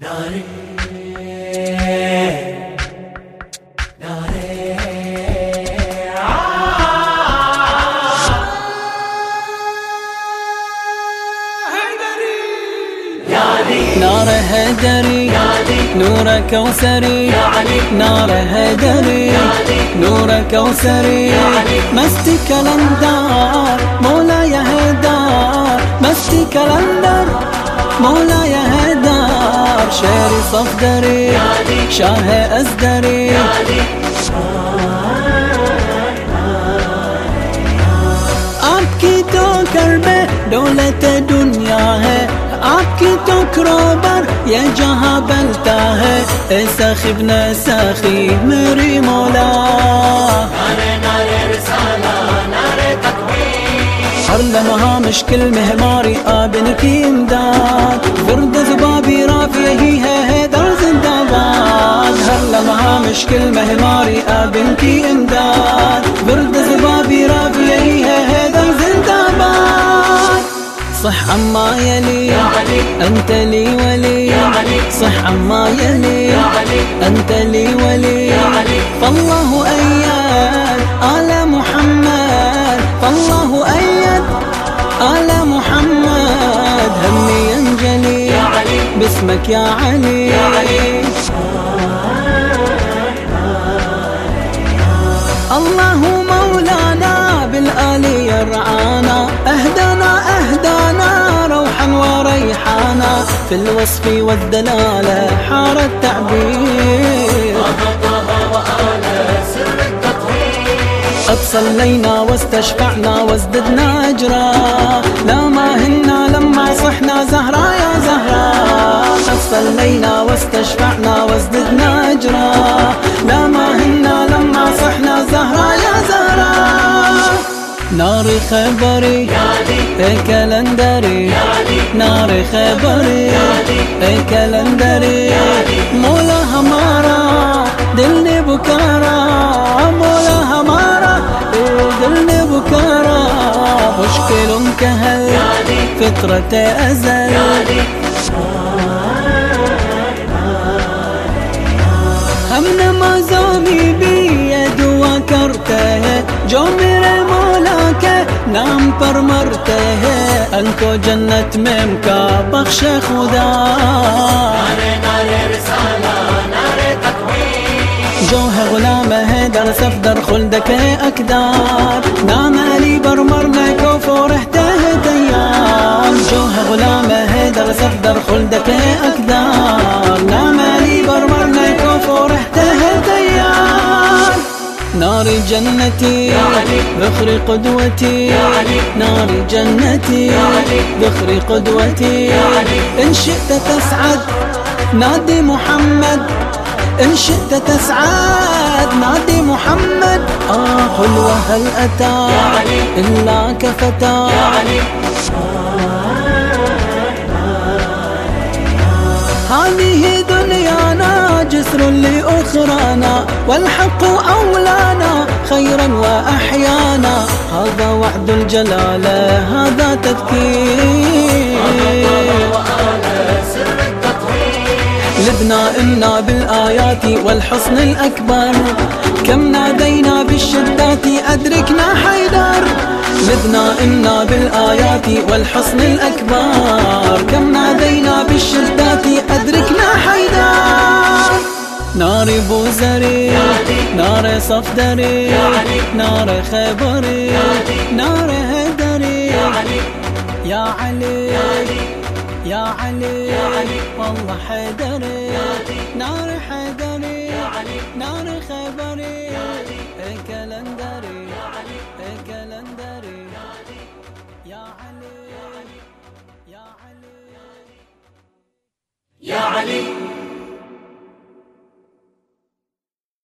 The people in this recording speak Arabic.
ناري. ناري نار هدري نور كوثري. نار هدري نور كوثري. مستي كلندر مولاي هدار. مستي كلندر مولاي شیر صفدر شاہ ازدر آپ کی تو میں دولت دنیا ہے، آپ کی تو کروبر یہ جہاں بلتا ہے۔ اے سخی ابن سخی میری مولا۔ ہر لمحہ مشکل میں ہماری آبن کی امداد۔ مشكل مهماري يا بنتي امداد. برد زبابي راب ليها هذا زندابات صح عما يلي يا علي. انت لي ولي. يا علي. صح عما يلي يا علي. انت لي ولي. يا علي. فالله أياد آل محمد. فالله أياد آل محمد. همي ينجلي يا علي. باسمك يا علي, يا علي. الله مولانا بالآل يرعانا أهدانا أهدانا روحا وريحانا. في الوصف والدلالة حار التعبير. قد صلينا واستشفعنا وازددنا أجرا. لا ما هنا لما صحنا زهرا يا زهرا. قد صلينا واستشفعنا وازددنا نار خبري اي كلندري نار خبري اي كلندري مولا همارا دل نے بکارا. مولا همارا دل نے بکارا. مشکلوں کا حل فطرت ازل. ہم نمازوں میں हैं उनको जन्नत में उनका बख्श खुदा ناري ناري رسالة ناري تكبير जो है गुलाम है दर सफदर खुल्द के अकदार नाम अली पर मरने को फोरहते हैं तैयार जो है गुलाम है दर सफदर खुल्द के نار جنتي بخري قدوتي نار جنتي بخري قدوتي. إن شئت تسعد نادي محمد. إن شئت تسعد نادي محمد. آه حلوة هل أتى إلا كفتى لأخرانا والحق أولانا خيرا وأحيانا. هذا وعد الجلالة هذا تذكير. لبنا إنا بالآيات والحصن الأكبر. كم نادينا بالشدات أدركنا حيدر. لبنا إنا بالآيات والحصن الأكبر. كم نادينا بالشدات أدركنا صفدري نار خبري نار هدري يا علي يا علي والله حيدري نار حيدري نار خبري كلندري كلندري يا علي يا علي يا علي